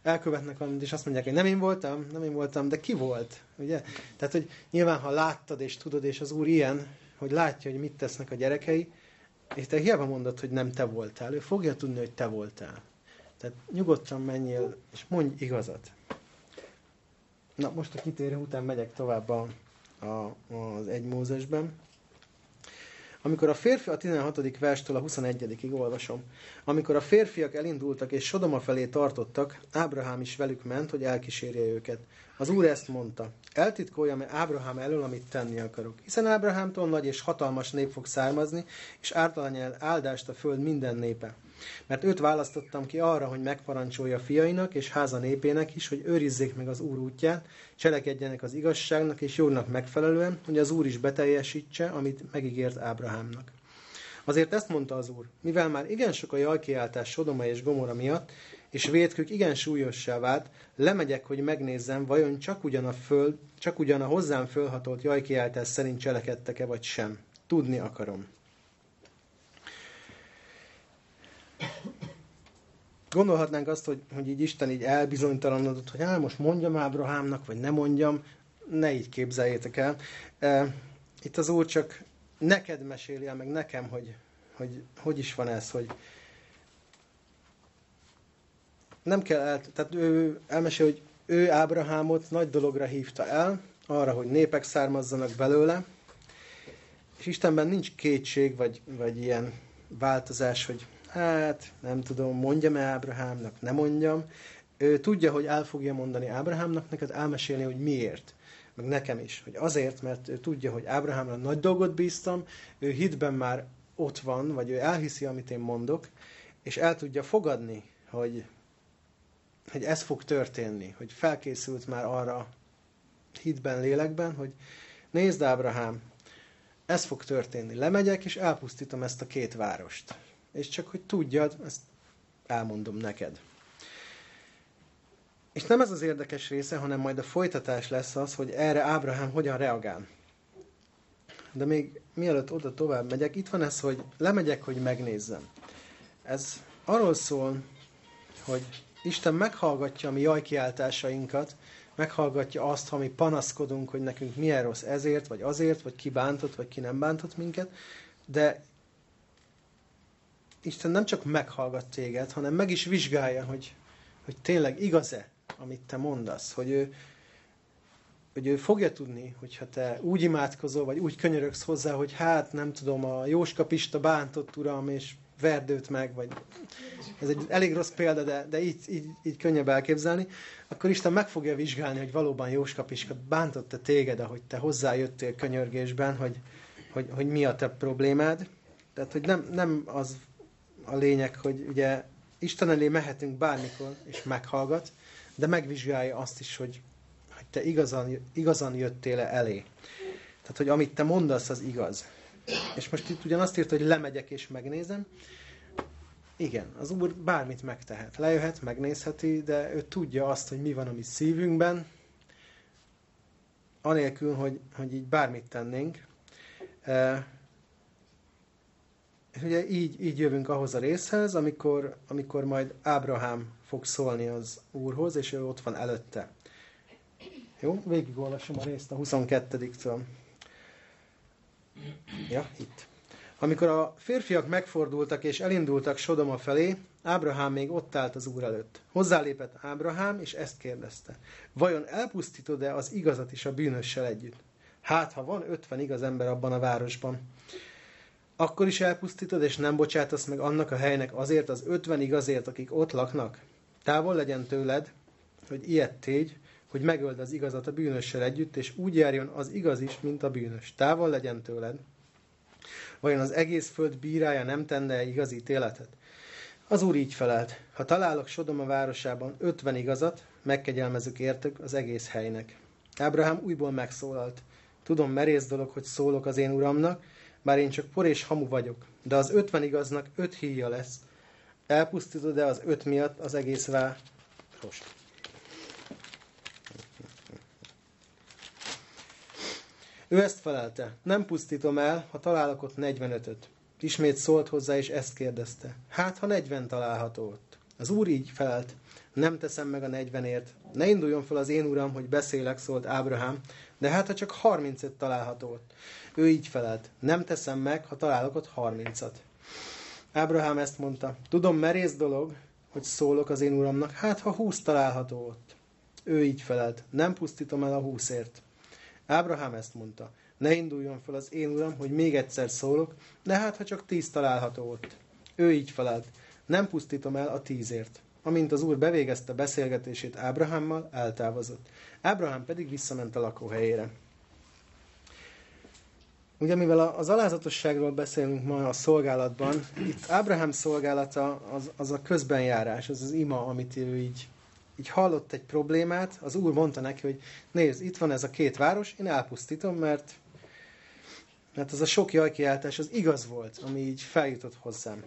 elkövetnek valamit, és azt mondják, hogy nem én voltam, nem én voltam, de ki volt? Ugye? Tehát, hogy nyilván, ha láttad és tudod, és az Úr ilyen, hogy látja, hogy mit tesznek a gyerekei, és te hiába mondod, hogy nem te voltál, ő fogja tudni, hogy te voltál. Tehát nyugodtan menjél, és mondj igazat. Na, most a kitérő után megyek tovább a, a, az egy Mózesben. Amikor a férfi, a 16. verstől a 21 olvasom. Amikor a férfiak elindultak és Sodoma felé tartottak, Ábrahám is velük ment, hogy elkísérje őket. Az úr ezt mondta, eltitkoljam-e Ábrahám elől, amit tenni akarok. Hiszen Ábrahámtól nagy és hatalmas nép fog származni, és ártalanya el áldást a föld minden népe. Mert őt választottam ki arra, hogy megparancsolja fiainak és háza népének is, hogy őrizzék meg az Úr útját, cselekedjenek az igazságnak és jónak megfelelően, hogy az Úr is beteljesítse, amit megígért Ábrahámnak. Azért ezt mondta az Úr, mivel már igen sok a jajkiáltás Sodoma és Gomora miatt, és védkük igen súlyossá vált, lemegyek, hogy megnézzem, vajon csak ugyan a, föld, csak ugyan a hozzám fölhatolt jajkiáltás szerint cselekedtek-e vagy sem. Tudni akarom. Gondolhatnánk azt, hogy, hogy így Isten így elbizonytalanodott, hogy hát most mondjam Ábrahámnak, vagy nem mondjam, ne így képzeljétek el. E, itt az Úr csak neked meséli el, meg nekem, hogy, hogy hogy is van ez, hogy nem kell el, tehát ő elmesél, hogy ő Ábrahámot nagy dologra hívta el, arra, hogy népek származzanak belőle, és Istenben nincs kétség, vagy, vagy ilyen változás, hogy hát nem tudom, mondjam-e Ábrahámnak, nem mondjam. Ő tudja, hogy el fogja mondani Ábrahámnak, neked elmesélni, hogy miért. Meg nekem is, hogy azért, mert ő tudja, hogy Ábrahámra nagy dolgot bíztam, ő hitben már ott van, vagy ő elhiszi, amit én mondok, és el tudja fogadni, hogy, hogy ez fog történni, hogy felkészült már arra hitben, lélekben, hogy nézd Ábrahám, ez fog történni. Lemegyek, és elpusztítom ezt a két várost. És csak, hogy tudjad, ezt elmondom neked. És nem ez az érdekes része, hanem majd a folytatás lesz az, hogy erre Ábrahám hogyan reagál. De még mielőtt oda tovább megyek, itt van ez, hogy lemegyek, hogy megnézzem. Ez arról szól, hogy Isten meghallgatja a mi jajkiáltásainkat, meghallgatja azt, ha mi panaszkodunk, hogy nekünk milyen rossz ezért, vagy azért, vagy ki bántott, vagy ki nem bántott minket, de Isten nem csak meghallgat téged, hanem meg is vizsgálja, hogy, hogy tényleg igaz-e, amit te mondasz, hogy ő, hogy ő fogja tudni, hogyha te úgy imádkozol, vagy úgy könyörögsz hozzá, hogy hát nem tudom, a Jóska Pista bántott uram, és verdőt meg, vagy ez egy elég rossz példa, de, de így, így, így könnyebb elképzelni, akkor Isten meg fogja vizsgálni, hogy valóban Jóska Piska bántott-e téged, ahogy te hozzájöttél könyörgésben, hogy, hogy, hogy mi a te problémád. Tehát, hogy nem, nem az a lényeg, hogy ugye Isten elé mehetünk bármikor, és meghallgat, de megvizsgálja azt is, hogy, hogy te igazan, igazan jöttél-e elé. Tehát, hogy amit te mondasz, az igaz. És most itt ugyanazt írt, hogy lemegyek és megnézem. Igen, az Úr bármit megtehet. Lejöhet, megnézheti, de ő tudja azt, hogy mi van a mi szívünkben, anélkül, hogy, hogy így bármit tennénk. Ugye így, így jövünk ahhoz a részhez, amikor, amikor majd Ábrahám fog szólni az Úrhoz, és ő ott van előtte. Jó, végigolvasom a részt a 22-től. Ja, itt. Amikor a férfiak megfordultak és elindultak Sodoma felé, Ábrahám még ott állt az úr előtt. Hozzálépett Ábrahám, és ezt kérdezte. Vajon elpusztítod-e az igazat is a bűnössel együtt? Hát, ha van ötven igaz ember abban a városban, akkor is elpusztítod, és nem bocsátasz meg annak a helynek azért az ötven igazért, akik ott laknak? Távol legyen tőled, hogy ilyet tégy, hogy megöld az igazat a bűnössel együtt, és úgy járjon az igaz is, mint a bűnös. Távol legyen tőled. Vajon az egész föld bírája nem tenne igaz ítéletet? Az úr így felelt. Ha találok Sodoma városában ötven igazat, megkegyelmezük értük az egész helynek. Ábrahám újból megszólalt. Tudom, merész dolog, hogy szólok az én uramnak, bár én csak por és hamu vagyok, de az ötven igaznak öt híja lesz. Elpusztítod-e az öt miatt az egész várost? Ő ezt felelte, nem pusztítom el, ha találok ott 45-öt. Ismét szólt hozzá, és ezt kérdezte. Hát, ha 40 található ott. Az úr így felelt, nem teszem meg a 40ért. Ne induljon fel az én uram, hogy beszélek, szólt Ábrahám, de hát, ha csak 35 található ott. Ő így felelt, nem teszem meg, ha találok ott 30-at. Ábrahám ezt mondta, tudom, merész dolog, hogy szólok az én uramnak, hát ha 20 található ott. Ő így felelt, nem pusztítom el a 20ért. Ábrahám ezt mondta, ne induljon fel az én uram, hogy még egyszer szólok, de hát ha csak tíz található ott. Ő így felelt, nem pusztítom el a tízért. Amint az úr bevégezte beszélgetését Ábrahámmal, eltávozott. Ábrahám pedig visszament a lakóhelyére. Ugye, mivel az alázatosságról beszélünk ma a szolgálatban, itt Ábrahám szolgálata az, az a közbenjárás, az az ima, amit ő így így hallott egy problémát, az úr mondta neki, hogy nézd, itt van ez a két város, én elpusztítom, mert, mert az a sok jajkiáltás az igaz volt, ami így feljutott hozzám.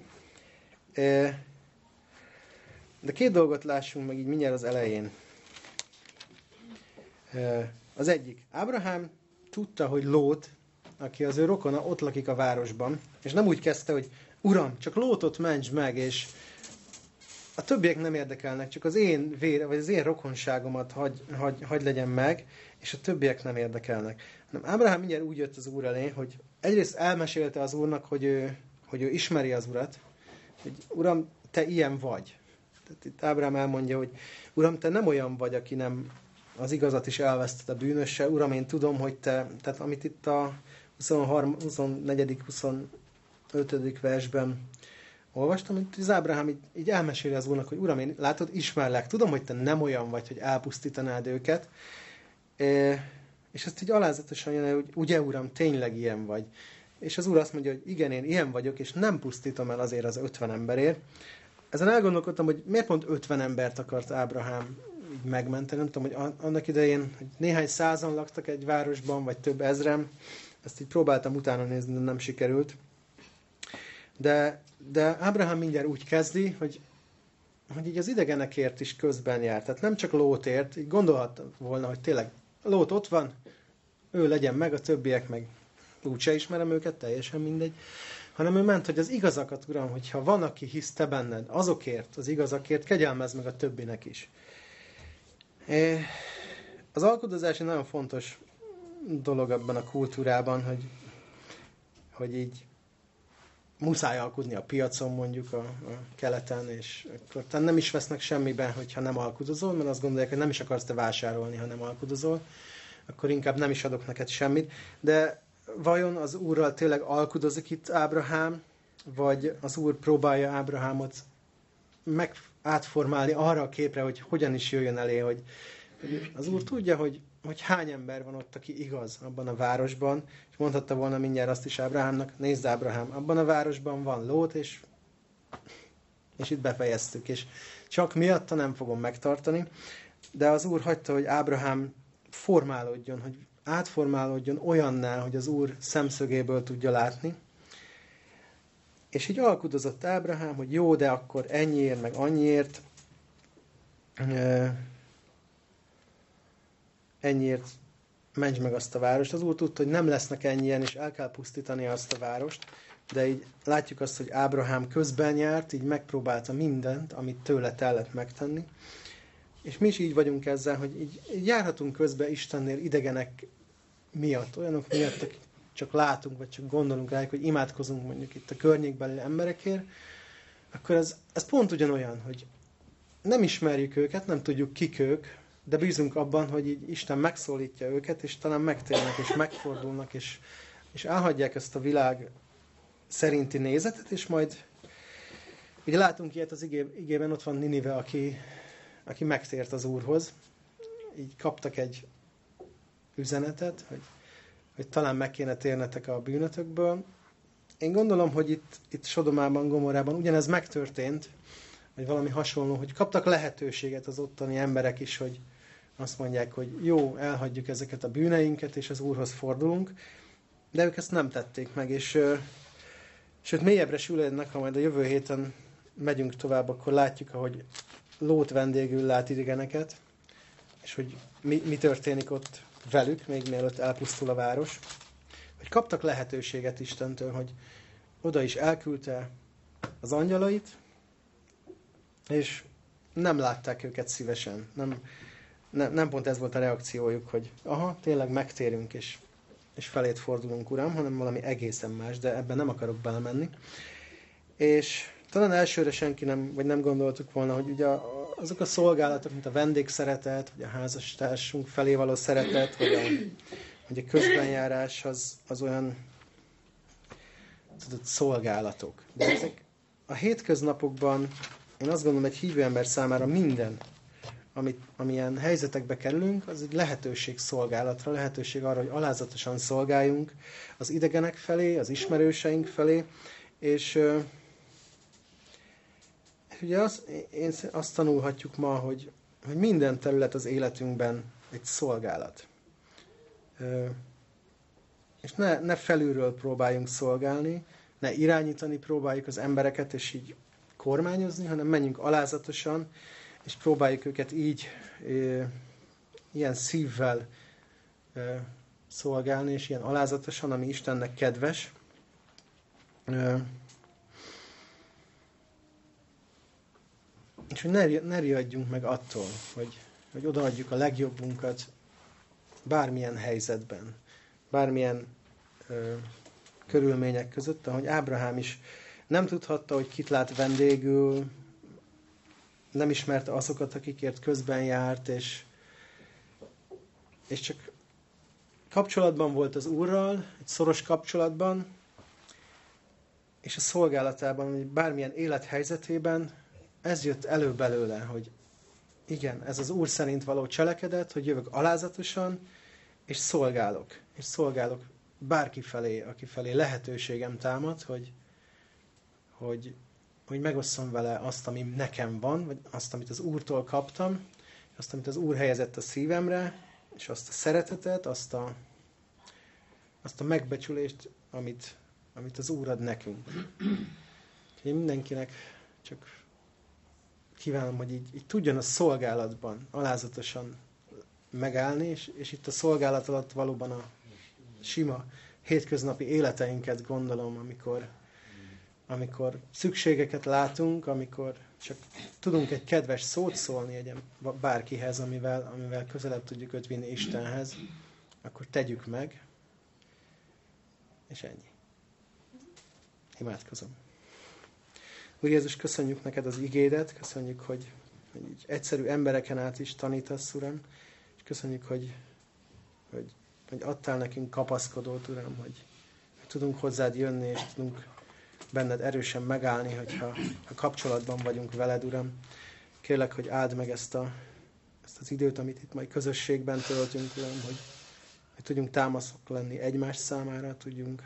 De két dolgot lássunk meg így mindjárt az elején. Az egyik, Ábrahám tudta, hogy Lót, aki az ő rokona, ott lakik a városban, és nem úgy kezdte, hogy Uram, csak Lótot ments meg, és a többiek nem érdekelnek, csak az én vére, vagy az én rokonságomat hagy, hagy, hagy legyen meg, és a többiek nem érdekelnek. Hanem Ábrahám mindjárt úgy jött az úr elé, hogy egyrészt elmesélte az úrnak, hogy ő, hogy ő ismeri az urat, hogy uram, te ilyen vagy. Tehát itt Ábrahám elmondja, hogy uram, te nem olyan vagy, aki nem az igazat is elveszted a bűnössel. Uram, én tudom, hogy te, tehát amit itt a 23, 24. 25. versben olvastam, hogy az Ábrahám így, így elmeséli az úrnak, hogy uram, én látod, ismerlek, tudom, hogy te nem olyan vagy, hogy elpusztítanád őket, e, és ezt így alázatosan jön, hogy ugye uram, tényleg ilyen vagy. És az úr azt mondja, hogy igen, én ilyen vagyok, és nem pusztítom el azért az ötven emberért. Ezen elgondolkodtam, hogy miért pont ötven embert akart Ábrahám megmenteni. Nem tudom, hogy annak idején hogy néhány százan laktak egy városban, vagy több ezrem, Ezt így próbáltam utána nézni, de nem sikerült. De, de Ábrahám mindjárt úgy kezdi, hogy, hogy így az idegenekért is közben jár. Tehát nem csak Lótért, így gondolhattam volna, hogy tényleg Lót ott van, ő legyen meg, a többiek meg úgyse ismerem őket, teljesen mindegy, hanem ő ment, hogy az igazakat, Uram, hogyha van, aki hisz te benned, azokért, az igazakért, kegyelmez meg a többinek is. Az alkudozás egy nagyon fontos dolog abban a kultúrában, hogy, hogy így muszáj alkudni a piacon mondjuk a, a keleten, és akkor nem is vesznek semmibe, hogyha nem alkudozol, mert azt gondolják, hogy nem is akarsz te vásárolni, ha nem alkudozol, akkor inkább nem is adok neked semmit. De vajon az Úrral tényleg alkudozik itt Ábrahám, vagy az Úr próbálja Ábrahámot meg átformálni arra a képre, hogy hogyan is jöjjön elé, hogy az Úr tudja, hogy, hogy hány ember van ott, aki igaz abban a városban, és mondhatta volna mindjárt azt is Ábrahámnak, nézd Ábrahám, abban a városban van lót, és, és itt befejeztük, és csak miatta nem fogom megtartani, de az Úr hagyta, hogy Ábrahám formálódjon, hogy átformálódjon olyanná, hogy az Úr szemszögéből tudja látni. És így alkudozott Ábrahám, hogy jó, de akkor ennyiért, meg annyiért, ennyiért menj meg azt a várost. Az Úr tudta, hogy nem lesznek ennyien, és el kell pusztítani azt a várost, de így látjuk azt, hogy Ábrahám közben járt, így megpróbálta mindent, amit tőle kellett megtenni. És mi is így vagyunk ezzel, hogy így járhatunk közben Istennél idegenek miatt, olyanok miatt, akik csak látunk, vagy csak gondolunk rájuk, hogy imádkozunk mondjuk itt a környékbeli emberekért, akkor ez, ez pont ugyanolyan, hogy nem ismerjük őket, nem tudjuk kik ők, de bízunk abban, hogy így Isten megszólítja őket, és talán megtérnek, és megfordulnak, és, és elhagyják ezt a világ szerinti nézetet, és majd ugye látunk ilyet az igé, igében, ott van Ninive, aki, aki megtért az Úrhoz. Így kaptak egy üzenetet, hogy, hogy talán meg kéne térnetek a bűnötökből. Én gondolom, hogy itt, itt Sodomában, Gomorában ugyanez megtörtént, vagy valami hasonló, hogy kaptak lehetőséget az ottani emberek is, hogy azt mondják, hogy jó, elhagyjuk ezeket a bűneinket, és az Úrhoz fordulunk, de ők ezt nem tették meg, és sőt, mélyebbre sülődnek, ha majd a jövő héten megyünk tovább, akkor látjuk, ahogy Lót vendégül lát idegeneket, és hogy mi, mi történik ott velük, még mielőtt elpusztul a város, hogy kaptak lehetőséget Istentől, hogy oda is elküldte az angyalait, és nem látták őket szívesen. Nem, nem, nem pont ez volt a reakciójuk, hogy aha, tényleg megtérünk, és, és felét fordulunk, Uram, hanem valami egészen más, de ebben nem akarok belemenni. És talán elsőre senki nem, vagy nem gondoltuk volna, hogy ugye azok a szolgálatok, mint a vendégszeretet, vagy a házastársunk felé való szeretet, vagy a, vagy a közbenjárás, az, az olyan tudod, szolgálatok. De ezek a hétköznapokban én azt gondolom, egy hívő ember számára minden, amit, amilyen helyzetekbe kerülünk, az egy lehetőség szolgálatra, lehetőség arra, hogy alázatosan szolgáljunk az idegenek felé, az ismerőseink felé, és ugye azt, én azt tanulhatjuk ma, hogy, hogy minden terület az életünkben egy szolgálat. És ne, ne felülről próbáljunk szolgálni, ne irányítani próbáljuk az embereket, és így kormányozni, hanem menjünk alázatosan, és próbáljuk őket így ilyen szívvel szolgálni, és ilyen alázatosan, ami Istennek kedves. És hogy ne, ne riadjunk meg attól, hogy, hogy odaadjuk a legjobbunkat bármilyen helyzetben, bármilyen körülmények között, ahogy Ábrahám is nem tudhatta, hogy kit lát vendégül, nem ismerte azokat, akikért közben járt, és, és csak kapcsolatban volt az Úrral, egy szoros kapcsolatban, és a szolgálatában, vagy bármilyen élethelyzetében ez jött elő belőle, hogy igen, ez az Úr szerint való cselekedet, hogy jövök alázatosan, és szolgálok. És szolgálok bárki felé, aki felé lehetőségem támad, hogy, hogy, hogy megosszam vele azt, ami nekem van, vagy azt, amit az Úrtól kaptam, azt, amit az Úr helyezett a szívemre, és azt a szeretetet, azt a, azt a megbecsülést, amit, amit az Úr ad nekünk. Én mindenkinek csak kívánom, hogy így, így tudjon a szolgálatban alázatosan megállni, és, és itt a szolgálat alatt valóban a sima hétköznapi életeinket gondolom, amikor, amikor szükségeket látunk, amikor csak tudunk egy kedves szót szólni egy bárkihez, amivel, amivel közelebb tudjuk őt vinni Istenhez, akkor tegyük meg, és ennyi. Imádkozom. Úr Jézus, köszönjük neked az igédet, köszönjük, hogy, hogy így egyszerű embereken át is tanítasz, Uram, és köszönjük, hogy, hogy, hogy adtál nekünk kapaszkodót, Uram, hogy, hogy tudunk hozzád jönni, és tudunk benned erősen megállni, hogyha ha kapcsolatban vagyunk veled, Uram. Kérlek, hogy áld meg ezt, a, ezt az időt, amit itt majd közösségben töltünk, Uram, hogy, hogy tudjunk támaszok lenni egymás számára, tudjunk,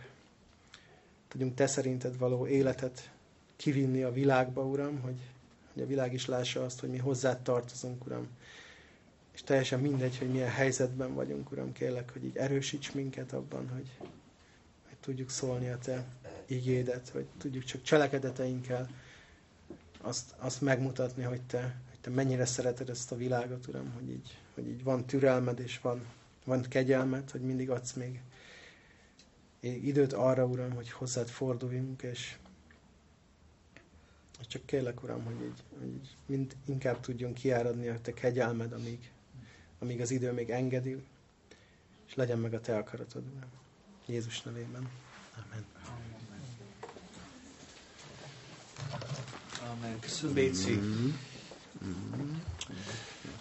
tudjunk te szerinted való életet kivinni a világba, Uram, hogy, hogy a világ is lássa azt, hogy mi hozzád tartozunk, Uram. És teljesen mindegy, hogy milyen helyzetben vagyunk, Uram, kérlek, hogy így erősíts minket abban, hogy, hogy tudjuk szólni a Te igédet, hogy tudjuk csak cselekedeteinkkel azt, azt megmutatni, hogy te, hogy te mennyire szereted ezt a világot, Uram, hogy így, hogy így van türelmed és van, van kegyelmed, hogy mindig adsz még időt arra, Uram, hogy hozzád forduljunk, és, csak kérlek, Uram, hogy így, hogy így mind inkább tudjon kiáradni a Te kegyelmed, amíg, amíg az idő még engedi, és legyen meg a Te akaratod, Uram. Jézus nevében. Amen. Amen. Amen. Ksubetsi. Mm-hmm. Mm-hmm. mm-hmm.